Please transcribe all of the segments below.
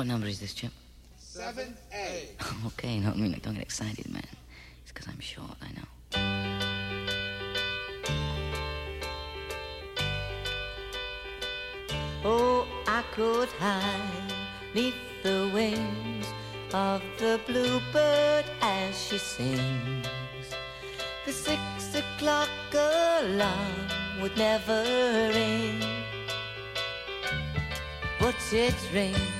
What number is this, Chip? 7A. okay, no, I mean, don't get excited, man. It's because I'm short, I know. Oh, I could hide neath the wings of the bluebird as she sings. The six o'clock alarm would never ring, but it rings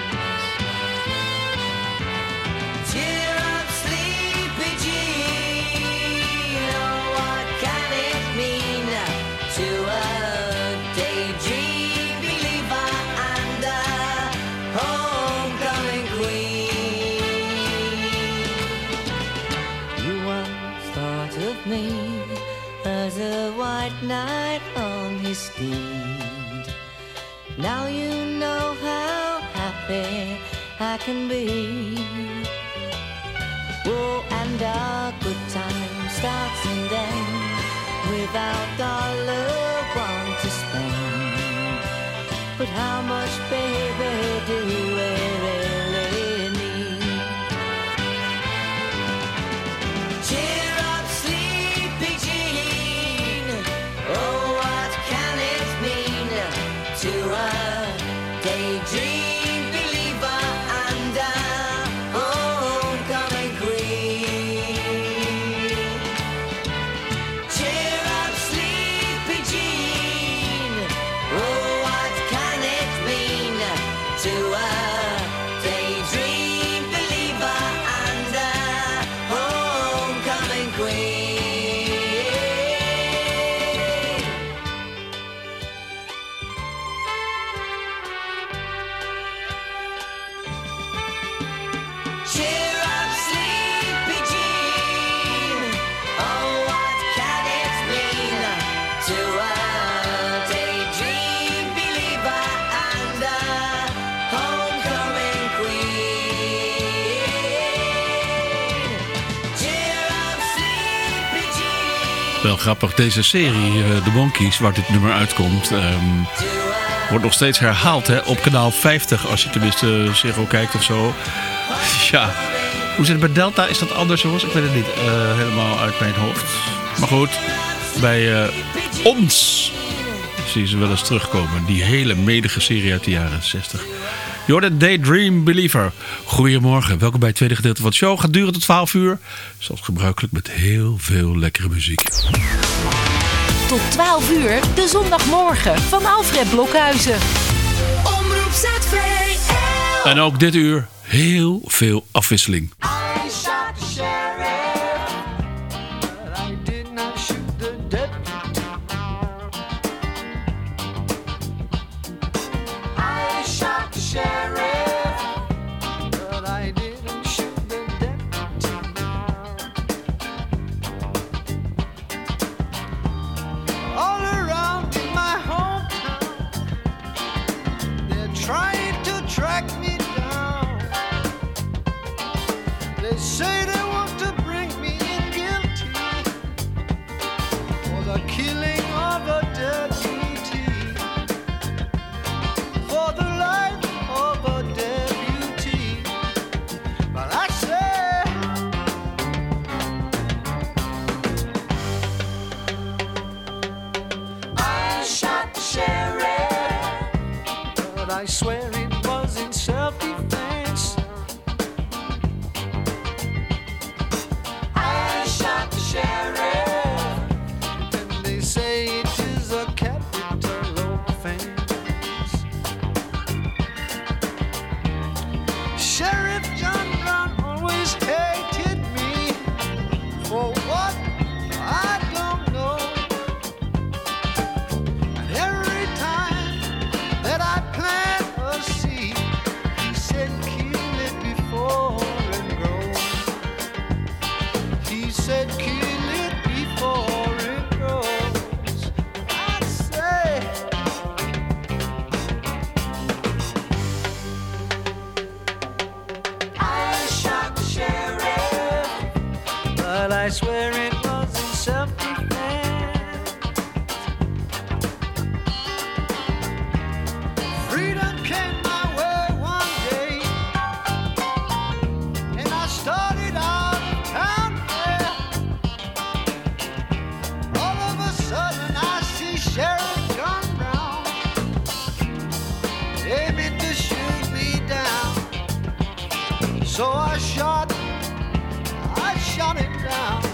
On. Now you know how happy I can be. Oh, and our good time starts and ends without dollar one grappig, deze serie, eh, The Monkeys, waar dit nummer uitkomt, ehm, wordt nog steeds herhaald hè, op kanaal 50, als je tenminste Zero kijkt of zo. Ja, hoe zit het bij Delta? Is dat anders jongens? Ik weet het niet eh, helemaal uit mijn hoofd. Maar goed, bij eh, ons zie je ze wel eens terugkomen. Die hele medige serie uit de jaren 60. Jordan Daydream Believer. Goedemorgen, welkom bij het tweede gedeelte van de show. Gaat duren tot 12 uur. Zoals gebruikelijk met heel veel lekkere muziek. Tot 12 uur, de zondagmorgen van Alfred Blokhuizen. Omroep ZVL. En ook dit uur heel veel afwisseling. So I shot, I shot him down.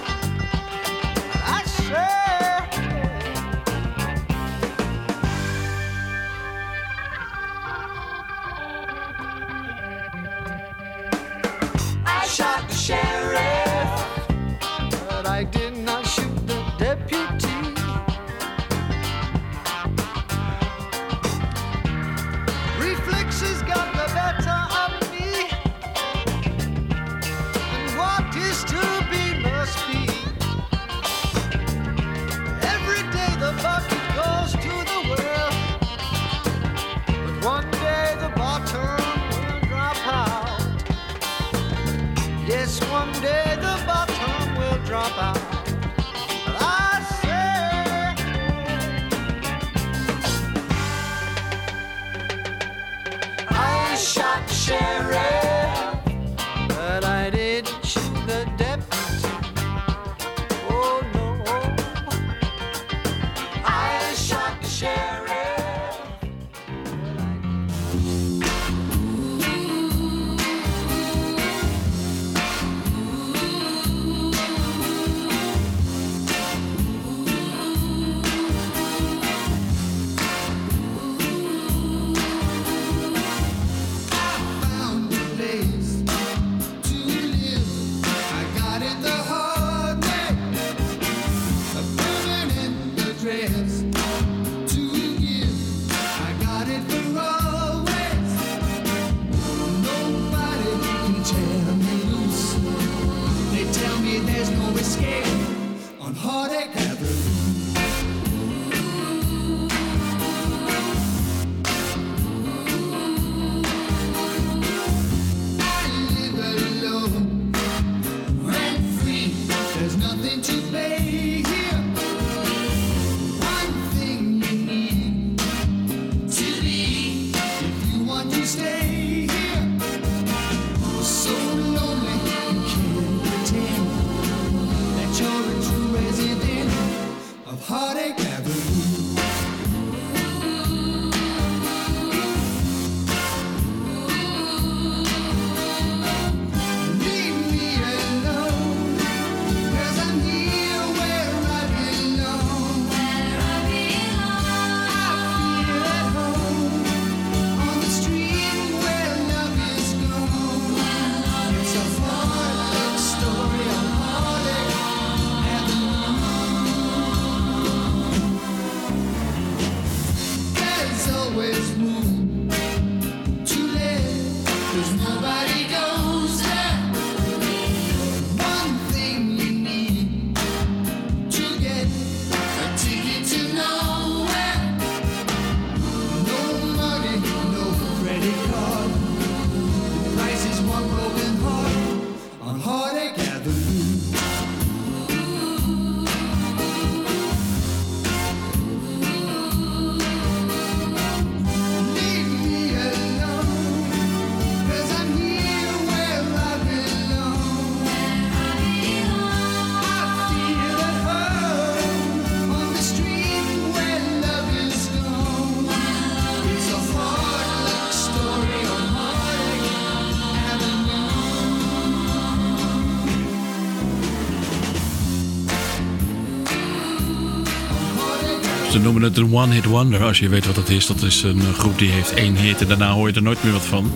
Ze noemen het een one-hit wonder. Als je weet wat het is, dat is een groep die heeft één hit en daarna hoor je er nooit meer wat van.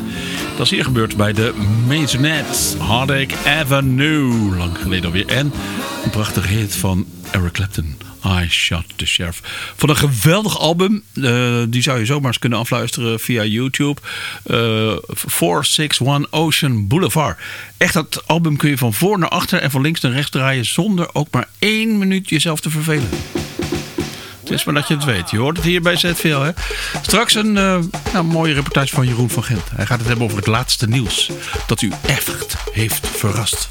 Dat is hier gebeurd bij de Maisonettes. Heartache Avenue, lang geleden alweer. En een prachtige hit van Eric Clapton. I Shot the Sheriff. Van een geweldig album. eh, die zou je zomaar eens kunnen afluisteren via YouTube. Eh 461 Ocean Boulevard. Echt, dat album kun je van voor naar achter en van links naar rechts draaien... zonder ook maar één minuut jezelf te vervelen. Is maar dat je het weet. Je hoort het hier bij ZVL. Hè? Straks een eh, nou, mooie reportage van Jeroen van Gent. Hij gaat het hebben over het laatste nieuws. Dat u echt heeft verrast.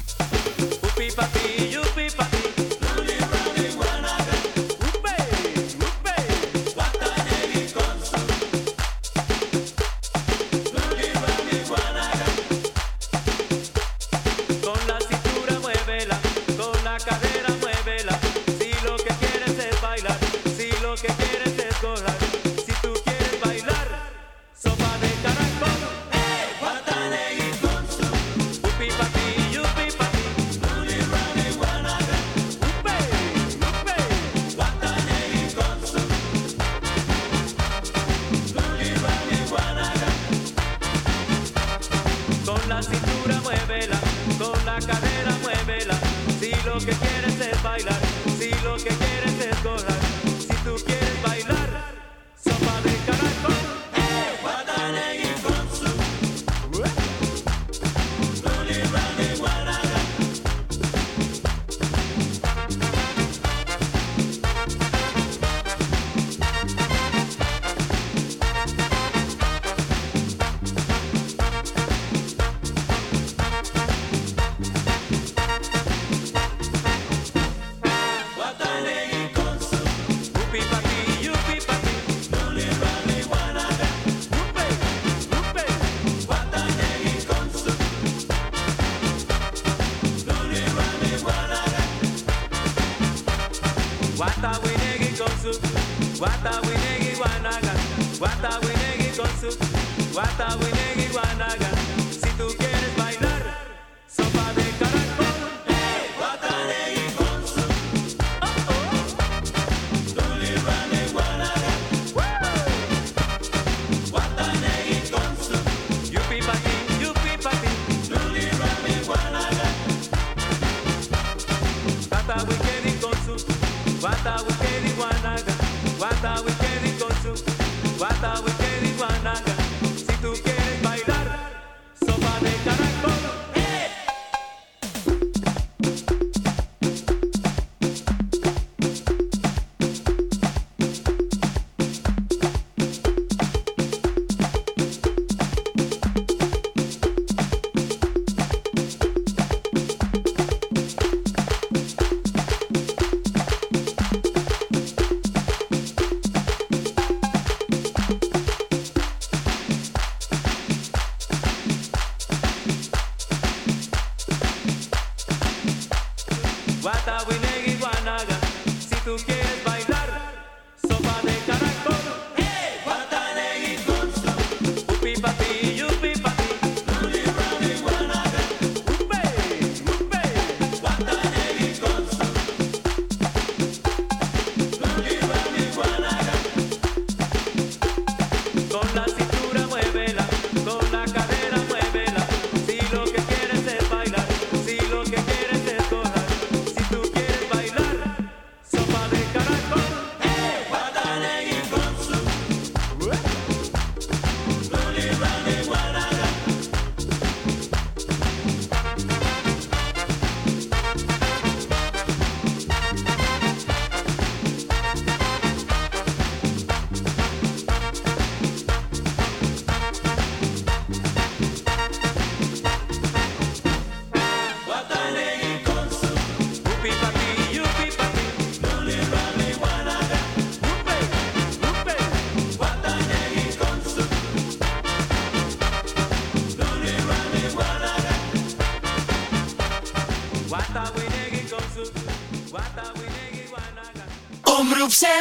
Si lo que quieres es bailar, si lo que quieres es correr.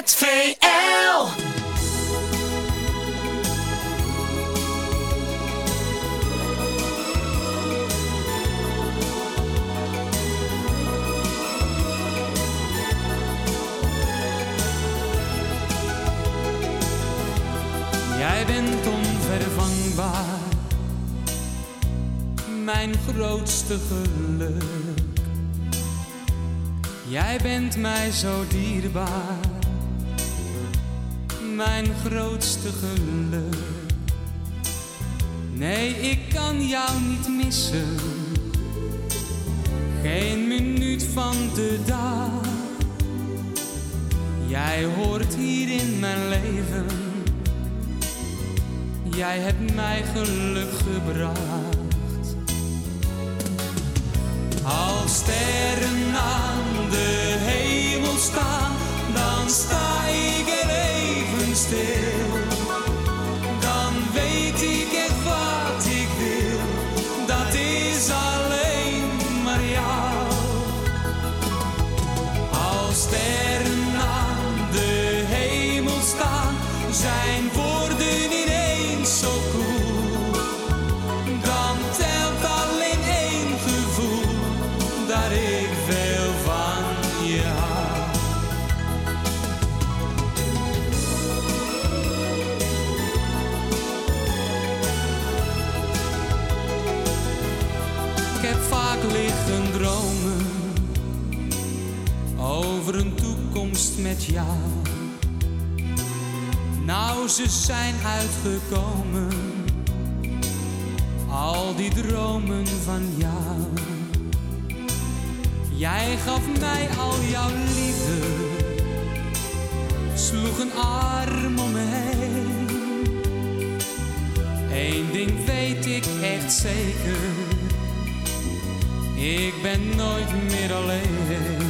ZVL. Jij bent onvervangbaar, mijn grootste geluk. Jij bent mij zo dierbaar mijn grootste geluk. Nee, ik kan jou niet missen. Geen minuut van de dag. Jij hoort hier in mijn leven. Jij hebt mij geluk gebracht. Als sterren aan de hemel staan stay met. Nou, ze zijn uitgekomen, al die dromen van jou. Jij gaf mij al jouw liefde, sloeg een arm om me. Eén ding weet ik echt zeker, ik ben nooit meer alleen.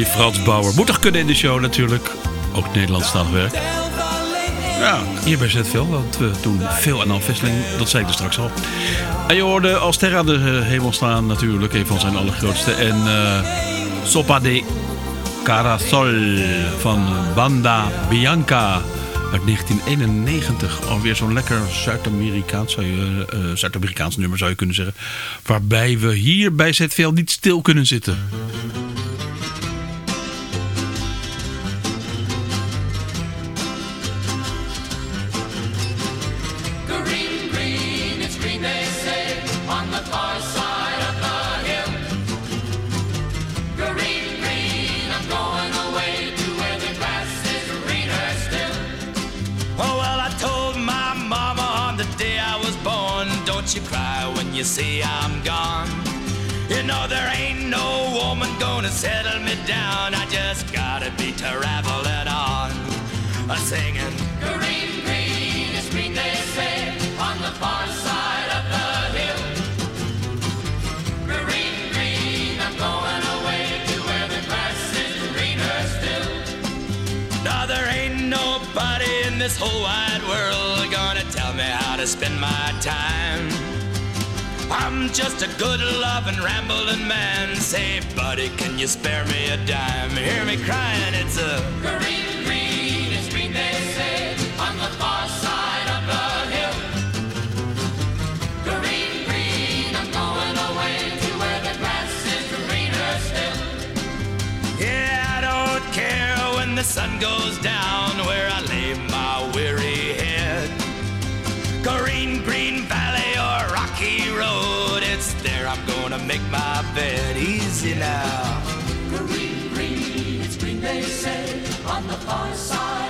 Die Frans Bauer. Moet toch kunnen in de show natuurlijk. Ook Nederlandstalig werk. Ja, hier bij ZVL, want we doen veel aan. Dat zei ik er straks al. En je hoorde als aan de eh, hemel staan natuurlijk, een van zijn allergrootste. En eh Sopa de Carasol van Banda Bianca uit 1991. Alweer zo'n lekker Zuid-Amerikaans, je, eh, Zuid-Amerikaans nummer zou je kunnen zeggen. Waarbij we hier bij ZVL niet stil kunnen zitten. This whole wide world gonna tell me how to spend my time. I'm just a good loving rambling man. Say, buddy, can you spare me a dime? Hear me crying, it's a Green, green, it's green, they say, on the far side of the hill. Green, green, I'm going away to where the grass is greener still. Yeah, I don't care when the sun goes down where gonna make my bed easy now. Green, green, it's green, they say, on the far side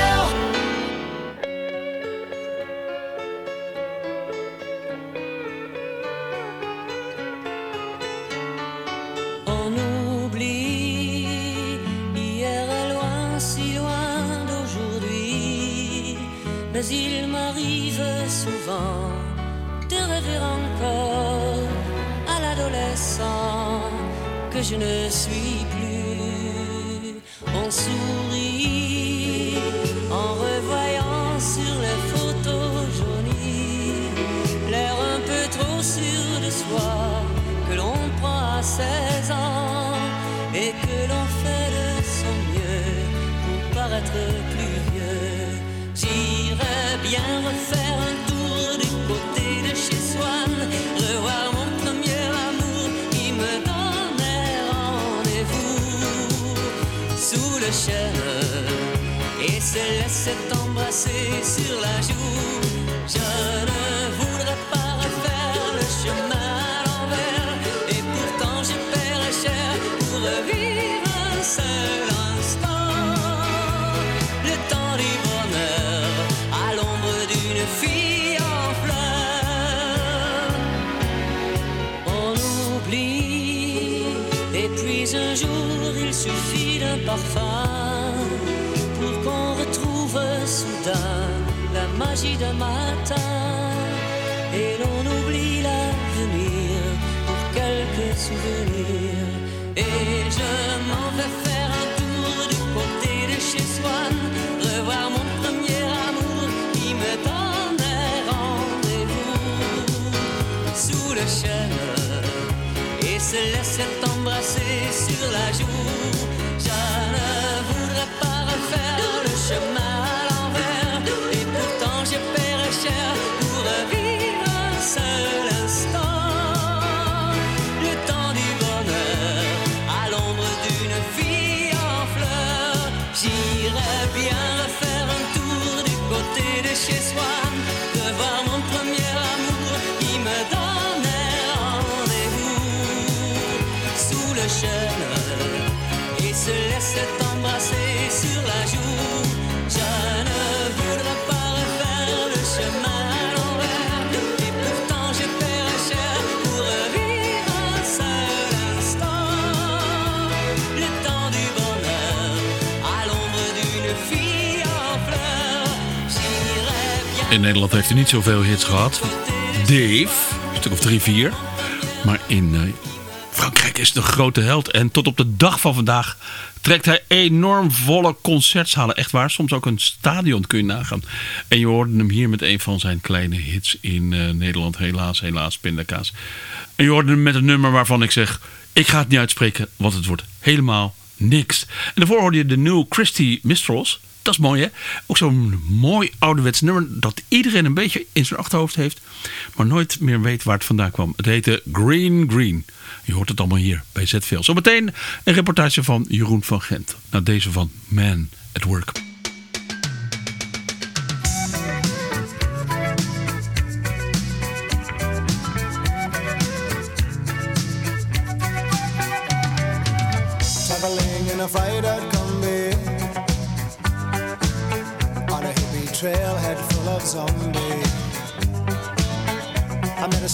Suffit d'un parfum pour qu'on retrouve soudain la magie d'un matin. Et l'on oublie l'avenir pour quelques souvenirs. Et je m'en vais faire un tour du côté de chez Swann revoir mon se laisser embrasser sur la joue. In Nederland heeft hij niet zoveel hits gehad. Dave, een stuk of drie, vier. Maar in eh, Frankrijk is een grote held. En tot op de dag van vandaag trekt hij enorm volle concertzalen. Echt waar, soms ook een stadion kun je nagaan. En je hoorde hem hier met een van zijn kleine hits in eh, Nederland. Helaas, helaas, pindakaas. En je hoorde hem met een nummer waarvan ik zeg... ik ga het niet uitspreken, want het wordt helemaal niks. En daarvoor hoorde je de nieuwe Christy Mistrals... Dat is mooi, hè? Ook zo'n mooi ouderwets nummer dat iedereen een beetje in zijn achterhoofd heeft, maar nooit meer weet waar het vandaan kwam. Het heette Green Green. Je hoort het allemaal hier bij ZVL. Zometeen een reportage van Jeroen van Gent. naar deze van Man at Work.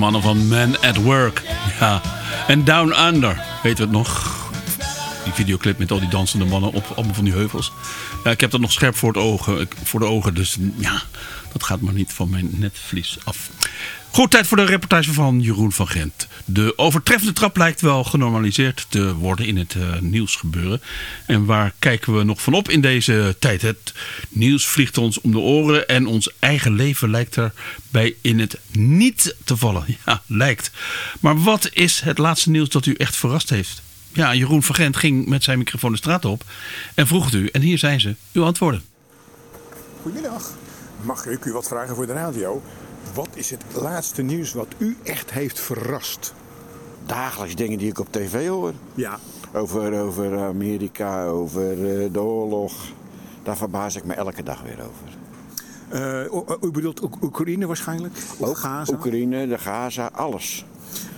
Mannen van Man at Work. Ja, en Down Under, weten we het nog? Die videoclip met al die dansende mannen op allemaal van die heuvels. Ja, ik heb dat nog scherp voor, het ogen, voor de ogen, dus ja, dat gaat maar niet van mijn netvlies af. Goed, tijd voor de reportage van Jeroen van Gent. De overtreffende trap lijkt wel genormaliseerd te worden in het eh, nieuwsgebeuren. En waar kijken we nog van op in deze tijd? Het nieuws vliegt ons om de oren en ons eigen leven lijkt erbij in het niet te vallen. Ja, lijkt. Maar wat is het laatste nieuws dat u echt verrast heeft? Ja, Jeroen van Gent ging met zijn microfoon de straat op en vroeg u. En hier zijn ze, uw antwoorden. Goedemiddag. Mag ik u wat vragen voor de radio? Wat is het laatste nieuws wat u echt heeft verrast? Dagelijks dingen die ik op tv hoor. Ja. Over, over Amerika, over eh, de oorlog. Daar verbaas ik me elke dag weer over. Eh, u bedoelt Oek- Oekraïne waarschijnlijk? Of Ook Gaza? Oekraïne, de Gaza, alles.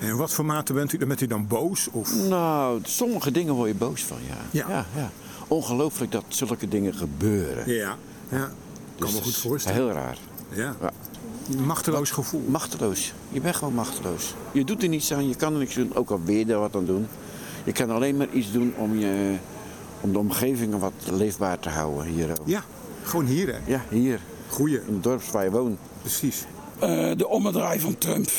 En wat voor mate bent u, bent u dan boos? Of? Nou, sommige dingen word je boos van, ja. Ja. ja, Ongelooflijk dat zulke dingen gebeuren. Ja, ja. kan Dus me dat goed voorstellen. Heel raar. Ja. Ja. Machteloos gevoel. Machteloos. Je bent gewoon machteloos. Je doet er niets aan, je kan er niks doen, ook al je er wat aan doen. Je kan alleen maar iets doen om, je, om de omgevingen wat leefbaar te houden hier. ook. Ja, gewoon hier hè. Ja, hier. Goeie. In het dorp waar je woont. Precies. Eh, de ommedraai van Trump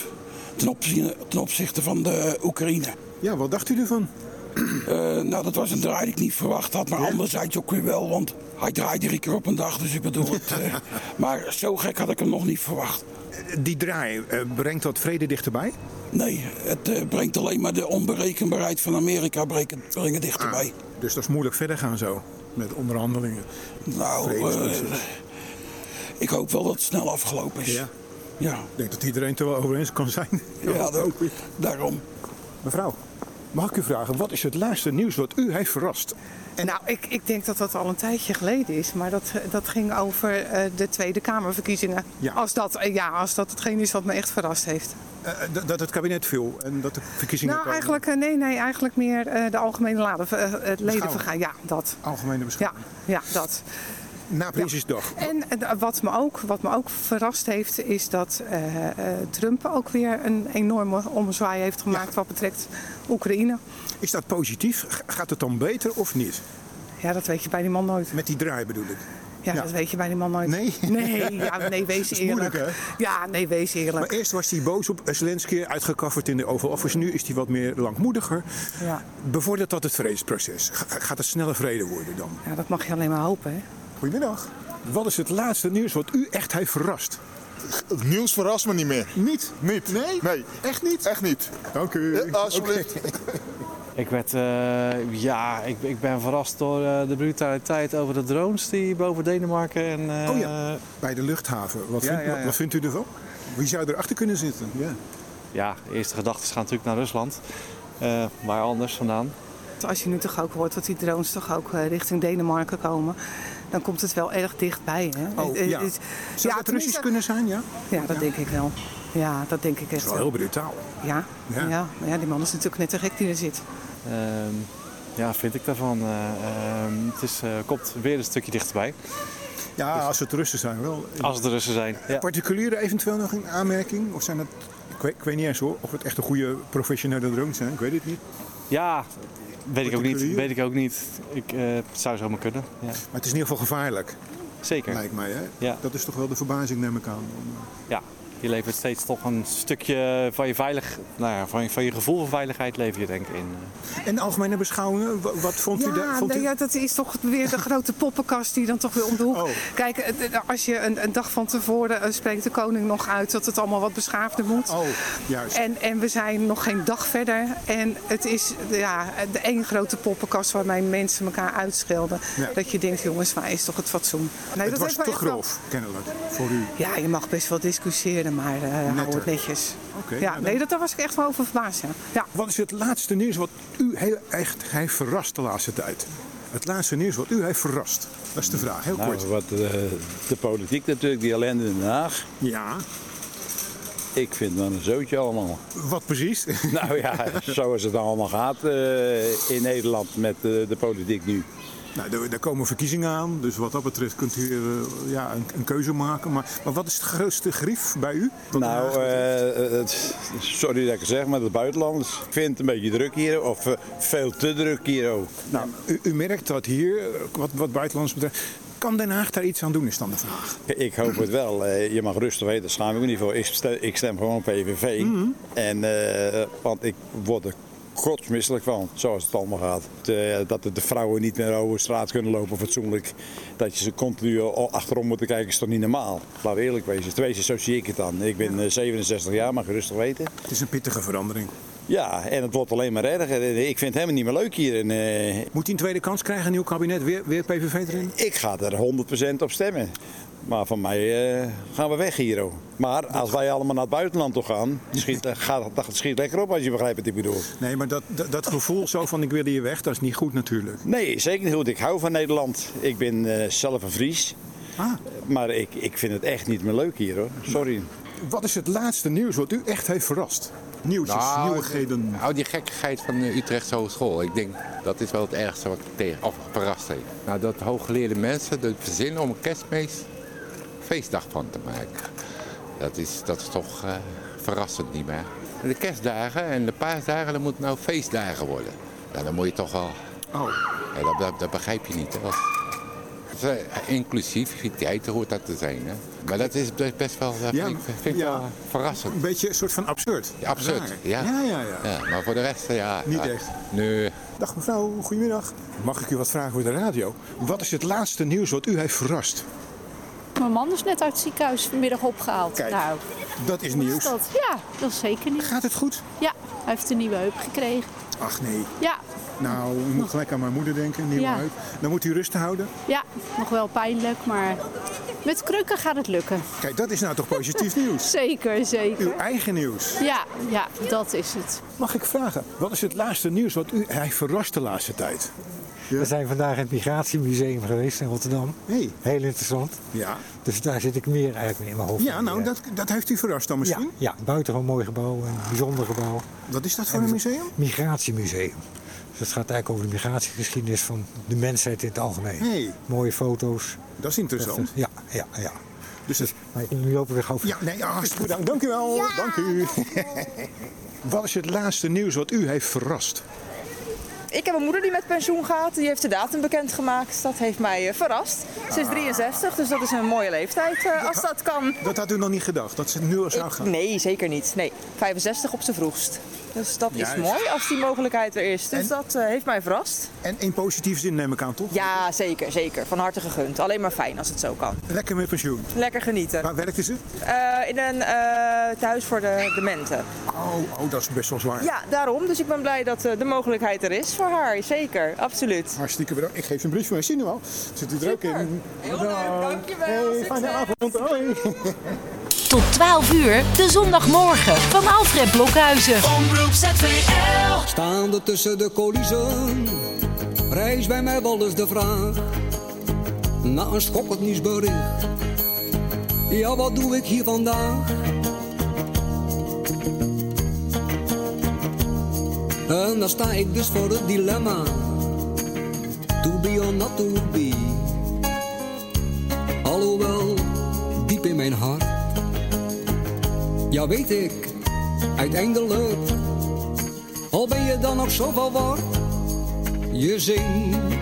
ten opzichte, ten opzichte van de Oekraïne. Ja, wat dacht u ervan? Eh, nou, dat was een draai die ik niet verwacht had, maar anderzijds ook weer wel, want hij draait drie keer op een dag, dus ik bedoel het. eh, maar zo gek had ik hem nog niet verwacht. Die draai, eh, brengt dat vrede dichterbij? Nee, het eh, brengt alleen maar de onberekenbaarheid van Amerika brengen, brengen dichterbij. Dus dat is moeilijk verder gaan zo. Met onderhandelingen. nou, eh, ik hoop wel dat het snel afgelopen is. Ja. Ja, Ik denk dat iedereen het er wel over eens kan zijn. ja dat, daarom. Mevrouw, mag ik u vragen, wat is het laatste nieuws wat u heeft verrast? Nou, ik, ik denk dat dat al een tijdje geleden is. Maar dat, dat ging over eh, de Tweede Kamerverkiezingen. Ja. Als, dat, eh, ja, als dat hetgeen is wat me echt verrast heeft. Eh, dat het kabinet viel en dat de verkiezingen nou, eigenlijk, nee, nee, eigenlijk meer de algemene laden, het ledenvergadering. Ja, dat. Algemene Ja, beschouwing. ja, dat. Na Prinsjesdag. En eh, wat me, ook, wat me ook verrast heeft, is dat eh, Trump ook weer een enorme ommezwaai heeft gemaakt wat betreft Oekraïne. Is dat positief? Gaat het dan beter of niet? Ja, dat weet je bij die man nooit. Met die draai bedoel ik. Ja, Ja. dat weet je bij die man nooit. Nee? Nee, ja, nee wees eerlijk. moeilijk, Ja, nee, wees eerlijk. Maar eerst was hij boos op Zelensky, uitgekafferd in de Oval Office. Nu is hij wat meer langmoediger. Ja. Bevordert dat het vredesproces? Ga- Gaat het sneller vrede worden dan? ja, dat mag je alleen maar hopen, hè. Goedemiddag. Wat is het laatste nieuws wat u echt heeft verrast? Het nieuws verrast me niet meer. Niet? Niet. Nee? Nee. Echt niet? Echt niet. Dank u. Ja, alsjeblieft. Ik, werd, eh, ja, ik, ik ben verrast door eh, de brutaliteit over de drones die boven Denemarken en... eh, Oh ja, bij de luchthaven. Wat, Ja, vindt, ja, ja. wat vindt u ervan? Wie zou erachter kunnen zitten? Ja. ja, de eerste gedachten gaan natuurlijk naar Rusland. Eh, waar anders vandaan. Als je nu toch ook hoort dat die drones toch ook eh, richting Denemarken komen, dan komt het wel erg dichtbij, hè. Oh, Het- ja. het- Zou het tenminste- Russisch kunnen zijn, ja? Ja, dat denk ik wel. Ja, dat denk ik Dat echt is wel heel brutaal. Ja, Ja. ja. ja, die man is natuurlijk net te gek die er zit. Ehm, ja, vind ik daarvan. Eh, ehm, het is, eh, komt weer een stukje dichterbij. Ja, als het Russen zijn wel. Als het de Russen zijn. Ja. Particulieren eventueel nog een aanmerking? Of zijn het, ik weet, ik weet niet eens hoor, of het echt een goede professionele drones zijn. Ik weet het niet. Ja, weet ik ook niet. Weet ik ook niet. Ik, eh, het zou zomaar kunnen. Ja. Maar het is in ieder geval gevaarlijk, Zeker. lijkt mij. Hè? Ja. Dat is toch wel de verbazing, neem ik aan. Ja, je levert steeds toch een stukje van je, veilig, nou ja, van je, van je gevoel van veiligheid lever je denk ik in. En algemene beschouwingen, wa- wat vond u daar? Vond nee, u... ja, dat is toch weer de grote poppenkast die dan toch weer om de hoek. Oh. Kijk, eh, als je een, een dag van tevoren eh, spreekt de koning nog uit dat het allemaal wat beschaafder moet. Oh, juist. En, en we zijn nog geen dag verder. En het is ja, de één grote poppenkast waarmee mensen elkaar uitschelden. Ja. Dat je denkt, jongens, waar is toch het fatsoen? Nee, het dat was te wel- grof, kennelijk, voor u. Ja, je mag best wel discussiëren, maar eh hou het netjes. Ja, nou nee, dat, daar was ik echt wel over verbaasd. Ja. Ja. Wat is het laatste nieuws wat u heel echt heeft verrast de laatste tijd? Het laatste nieuws wat u heeft verrast? Dat is de vraag, heel Nou, kort. wat eh, de politiek natuurlijk, die ellende in Den Haag. Ja. Ik vind het wel een zootje allemaal. Wat precies? Nou ja, zoals het allemaal gaat eh, in Nederland met eh, de politiek nu. Nou, er, komen verkiezingen aan, dus wat dat betreft kunt u eh, ja, een, een keuze maken. Maar, maar wat is het grootste grief bij u? Nou, eh, het, sorry dat ik het zeg, maar het buitenlanders. Ik vind het een beetje druk hier, of eh, veel te druk hier ook. Nou, u, u merkt dat hier, wat, wat buitenlands betreft, kan Den Haag daar iets aan doen, is dan de vraag. Ik hoop het wel. Je mag rustig weten, daar schaam ik me niet voor. Ik stem, ik stem gewoon PVV. Mhm. en, want ik word er godsmisselijk van, zoals het allemaal gaat. De- dat de, vrouwen niet meer over straat kunnen lopen fatsoenlijk. Dat je ze continu al achterom moeten kijken, is toch niet normaal? We eerlijk wezen. Tenminste, zo zie ik het dan. Ik ben eh, 67 jaar, mag je rustig weten. Het is een pittige verandering. Ja, en het wordt alleen maar erger. Ik vind het helemaal niet meer leuk hier. En, eh, Moet hij een tweede kans krijgen, een nieuw kabinet, weer, weer PVV erin? ik ga er 100% op stemmen. Maar van mij eh, gaan we weg hier. hoor. Maar als wij allemaal naar het buitenland toe gaan, schiet, eh, gaat, dat schiet lekker op als je begrijpt wat ik bedoel. Nee, maar dat, dat, dat gevoel zo van ik wil hier weg, dat is niet goed natuurlijk. Nee, zeker niet goed. Ik hou van Nederland. Ik ben eh, zelf een Fries. Ah. Maar ik, ik vind het echt niet meer leuk hier hoor. Sorry. Wat is het laatste nieuws wat u echt heeft verrast? Nieuwtjes, Nou, nieuwigheden. Nou, die gekkigheid van de Utrechtse Hogeschool. Ik denk dat is wel het ergste wat ik tegen, of verrast heeft. Nou, dat hooggeleerde mensen het verzinnen om een kerstmis feestdag van te maken. Dat is, dat is toch eh, verrassend niet meer. De kerstdagen en de paasdagen, dat moeten nou feestdagen worden. Nou, dan moet je toch wel... Oh. Ja, dat, dat, dat begrijp je niet. Hè. Dat, eh, inclusiviteit hoort dat te zijn. Hè. Maar dat is best- wel, Ja, vind ik, vind ja. wel verrassend. Een beetje een soort van absurd. Ja, absurd. Ja. Ja, ja, ja. Ja, maar voor de rest, eh, ja. Niet ja. echt. Nee. Dag mevrouw, goedemiddag. Mag ik u wat vragen voor de radio? Wat is het laatste nieuws wat u heeft verrast? Mijn man is net uit het ziekenhuis vanmiddag opgehaald. Kijk, nou, Dat is nieuws. dat? Ja, dat is zeker nieuws. Gaat het goed? Ja, hij heeft een nieuwe heup gekregen. Ach nee. Ja, Nou, u moet gelijk aan mijn moeder denken, nieuwe Ja. huid. Dan moet u rust houden. ja, nog wel pijnlijk, maar met krukken gaat het lukken. Kijk, dat is nou toch positief nieuws? Zeker, zeker. Uw eigen nieuws. Ja, ja, dat is het. Mag ik vragen, wat is het laatste nieuws wat u heeft verrast de laatste tijd? We zijn vandaag in het Migratiemuseum geweest in Rotterdam. Hey. Heel interessant. Ja. Dus daar zit ik meer eigenlijk mee in mijn hoofd. Ja, nou, dat, dat heeft u verrast dan misschien? Ja, ja, buitengewoon mooi gebouw, een bijzonder gebouw. Wat is dat voor En een het- museum? Migratiemuseum. Dus het gaat eigenlijk over de migratiegeschiedenis van de mensheid in het algemeen. Hey. Mooie foto's. Dat is interessant. Ja, ja, ja. Dus. Maar nu lopen we weer gauw Ja, nee, ja, hartstikke bedankt. Dank u wel. Dank u. wat is het laatste nieuws wat u heeft verrast? Ik heb een moeder die met pensioen gaat. Die heeft de datum bekendgemaakt. Dat heeft mij eh, verrast. Ze is 63, dus dat is een mooie leeftijd eh, als dat kan. Dat had u nog niet gedacht, dat ze nu al zou gaan? Nee, zeker niet. Nee, 65 op zijn vroegst. Dus dat is mooi als die mogelijkheid er is. Dus En- dat eh, heeft mij verrast. En in positieve zin neem ik aan, toch? Ja, zeker, zeker. Van harte gegund. Alleen maar fijn als het zo kan. Lekker met pensioen. Lekker genieten. Waar werkte ze? In een thuis voor de dementen. Oh, oh, dat is best wel zwaar. Ja, daarom. Dus ik ben blij dat de mogelijkheid er is voor haar. Zeker, absoluut. Hartstikke bedankt. Ik geef je een briefje, maar zie je wel. Zit u er ook in? Heel leuk, dankjewel. Hey, fijne avond. Hoi. Tot 12 uur, de zondagmorgen van Alfred Blokhuizen. Omroep ZVL. Staande tussen de coulissen, reis bij mij wel eens de vraag. Na een schokkend nieuwsbericht, ja wat doe ik hier vandaag? En dan sta ik dus voor het dilemma, to be or not to be. Alhoewel, diep in mijn hart, ja weet ik, uiteindelijk. Al ben je dan nog zoveel waard, je zingt.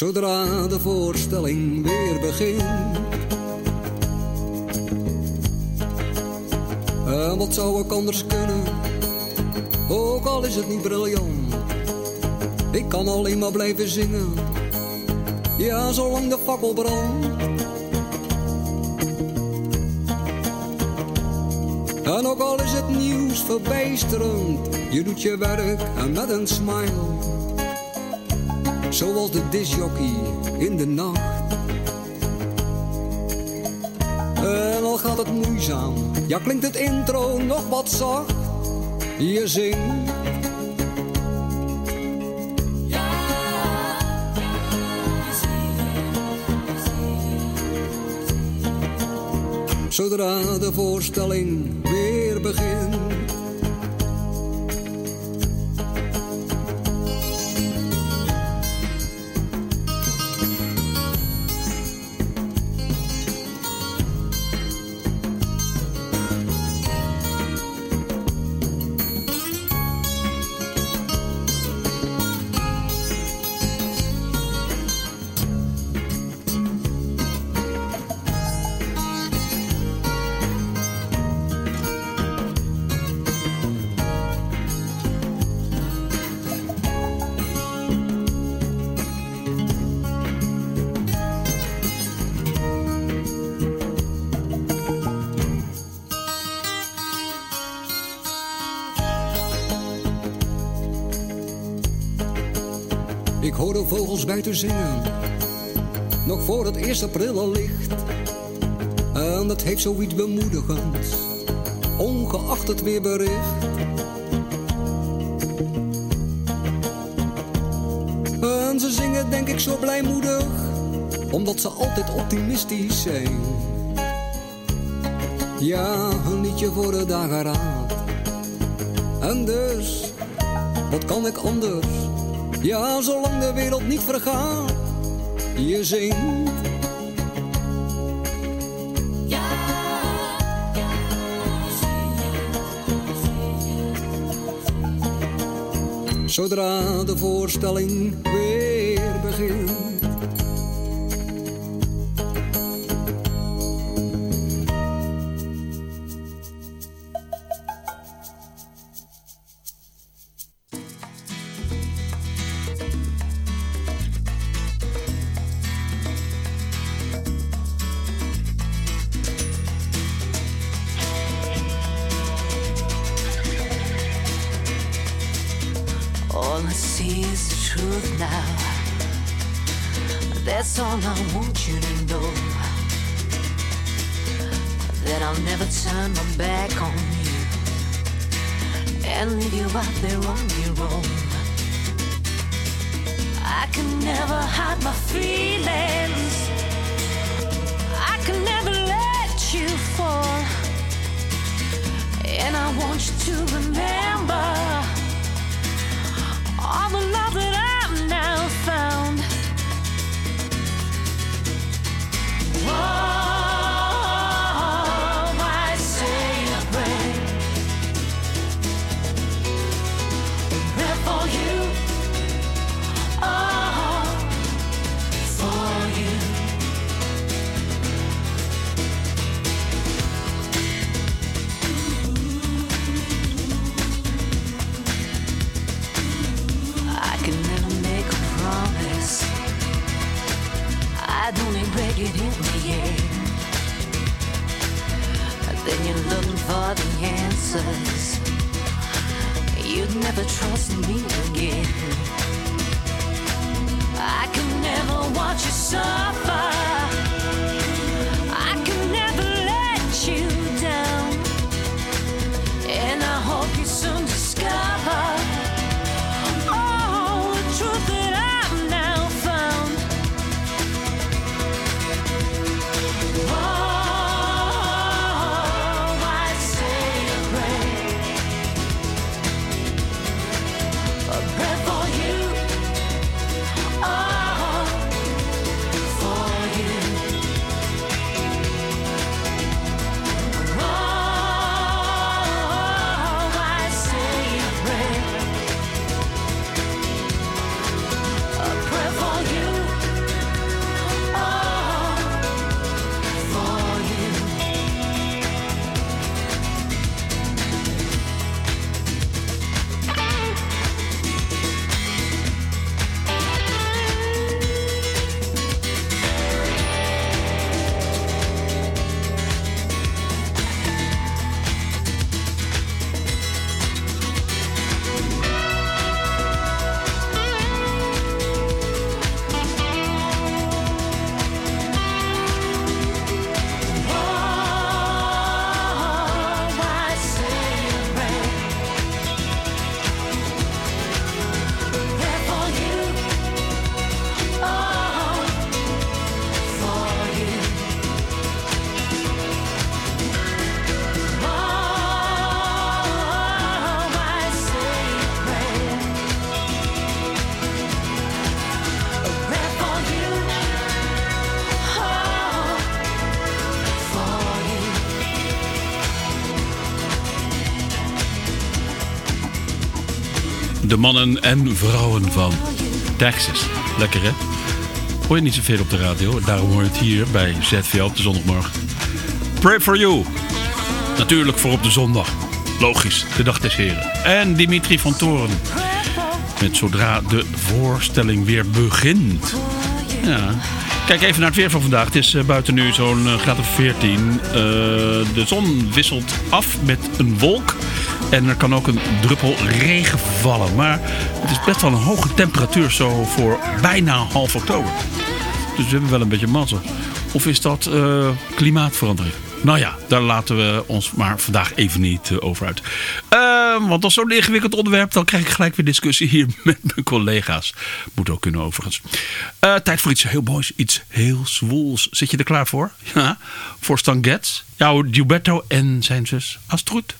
Zodra de voorstelling weer begint. En wat zou ik anders kunnen, ook al is het niet briljant. Ik kan alleen maar blijven zingen, ja, zolang de fakkel brandt. En ook al is het nieuws verbijsterend, je doet je werk en met een smile. Zoals de disjockey in de nacht. En al gaat het moeizaam, ja klinkt het intro nog wat zacht. Je zingt. Zodra de voorstelling weer begint. Hoor de vogels buiten zingen, nog voor het eerste prille licht. En dat heeft zoiets bemoedigends, ongeacht het weerbericht. En ze zingen denk ik zo blijmoedig, omdat ze altijd optimistisch zijn. Ja, een liedje voor de dageraad. En dus, wat kan ik anders? Ja, zolang de wereld niet vergaat, je zingt. Zodra de voorstelling weer begint. Want to remember all the love the answers. You'd never trust me again. I can never watch you suffer. Mannen en vrouwen van Texas. Lekker hè? Hoor je niet zoveel op de radio. Daarom hoor je het hier bij ZVL op de zondagmorgen. Pray for you. Natuurlijk voor op de zondag. Logisch, de dag des heren. En Dimitri van Toren. Met zodra de voorstelling weer begint. Ja. Kijk even naar het weer van vandaag. Het is eh, buiten nu zo'n eh, graad of 14. Eh, de zon wisselt af met een wolk. En er kan ook een druppel regen vallen. Maar het is best wel een hoge temperatuur zo voor bijna half oktober. Dus we hebben wel een beetje mazzel. Of is dat eh, klimaatverandering? Nou ja, daar laten we ons maar vandaag even niet eh, over uit. Eh, want als zo'n ingewikkeld onderwerp, dan krijg ik gelijk weer discussie hier met mijn collega's. Moet ook kunnen overigens. Eh, tijd voor iets heel moois, iets heel zwoels. Zit je er klaar voor? Ja, voor Stan Getz, jouw Gilberto en zijn zus Astrid.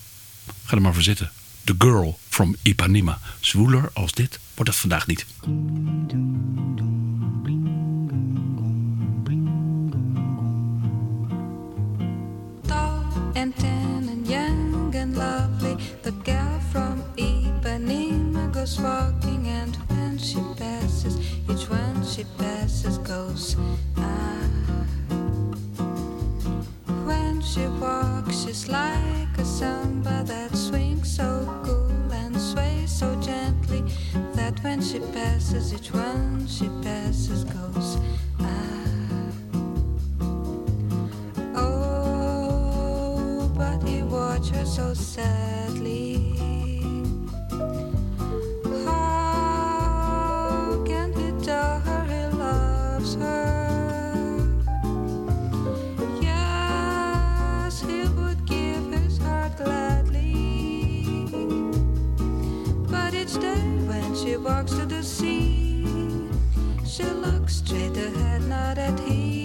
Ga er maar voor zitten. The Girl from Ipanema. Zwoeler als dit wordt het vandaag niet. and tan and young and lovely. The girl from Ipanema goes walking, and when she passes, each one she passes goes ah. She walks, she's like a samba that swings so cool and sways so gently that when she passes, each one she passes goes ah. Oh, but he watched her so sadly. To the sea, she looks straight ahead, not at him.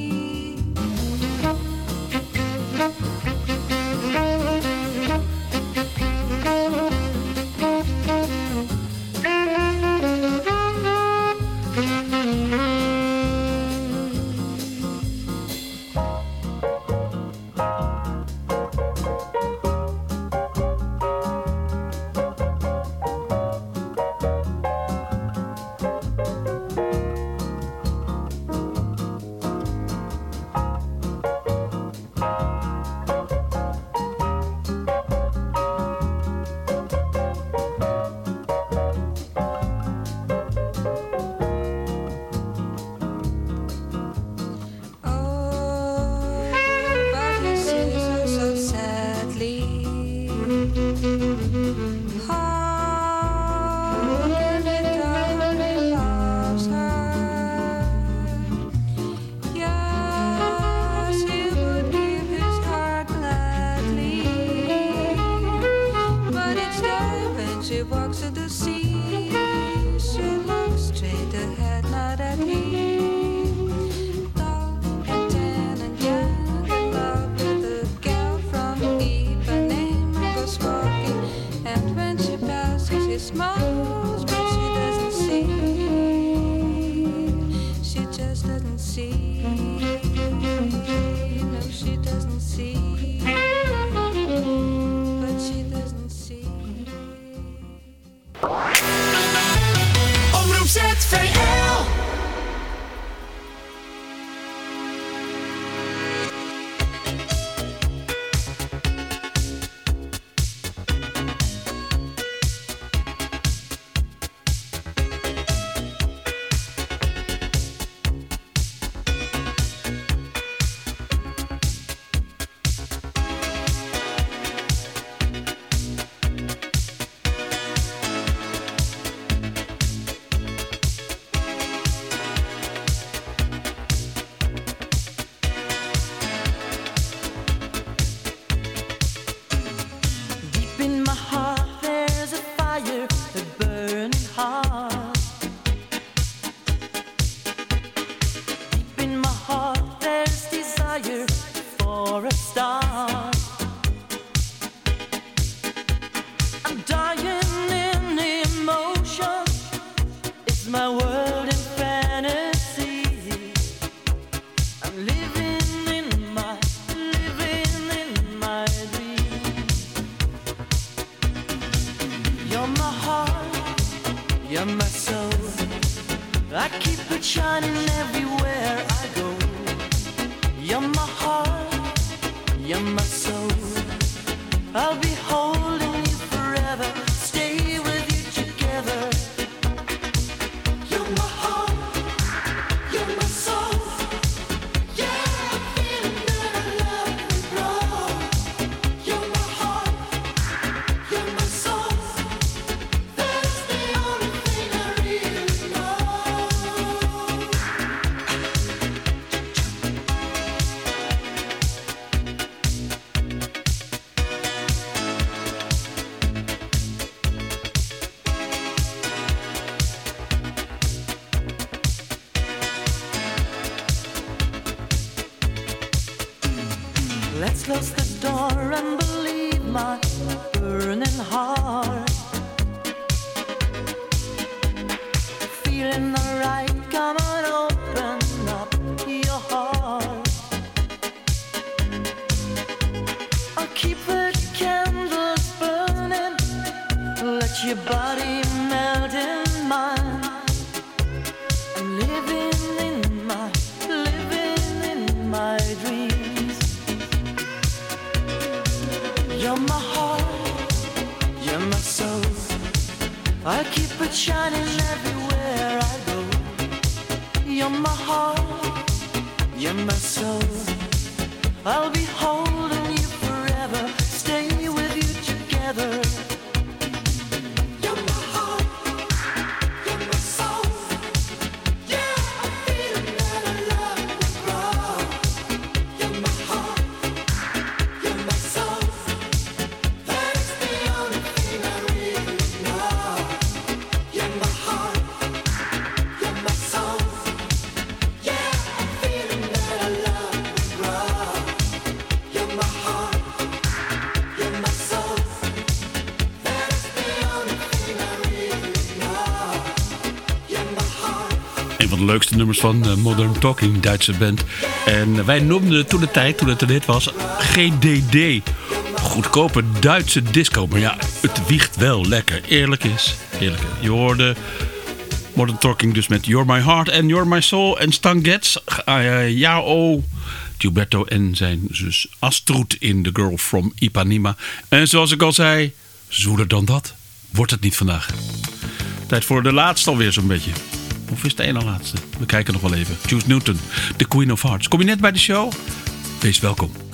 Your body melt in mine. Living in my, living in my dreams. You're my heart, you're my soul. I keep it shining everywhere I go. You're my heart, you're my soul. I'll be holding Nummers van eh, Modern Talking, Duitse band. En wij noemden toen de tijd, toen het er net was, GDD. Goedkope Duitse disco. Maar ja, het wiegt wel lekker. Eerlijk is, eerlijk. Je hoorde Modern Talking dus met You're My Heart en You're My Soul. En Stan Getz, uh, Jao, Gilberto en zijn zus Astrud in The Girl from Ipanema. En zoals ik al zei, zoeler dan dat wordt het niet vandaag. Tijd voor de laatste alweer zo'n beetje. Of is het de ene laatste? We kijken nog wel even. Juice Newton, The Queen of Hearts. Kom je net bij de show? Wees welkom.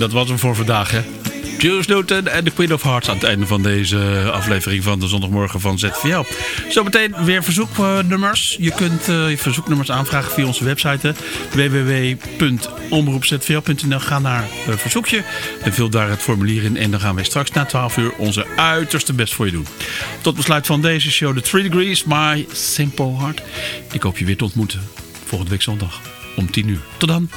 Dat was hem voor vandaag, hè? Juice Newton en de Queen of Hearts aan het einde van deze aflevering van de zondagmorgen van ZVL. Zometeen weer verzoeknummers. Je kunt eh, je verzoeknummers aanvragen via onze website www.omroepzvl.nl. Ga naar eh, verzoekje en vul daar het formulier in. En dan gaan wij straks na 12 uur onze uiterste best voor je doen. Tot besluit van deze show, The 3 Degrees, My Simple Heart. Ik hoop je weer te ontmoeten volgende week zondag om 10 uur. Tot dan.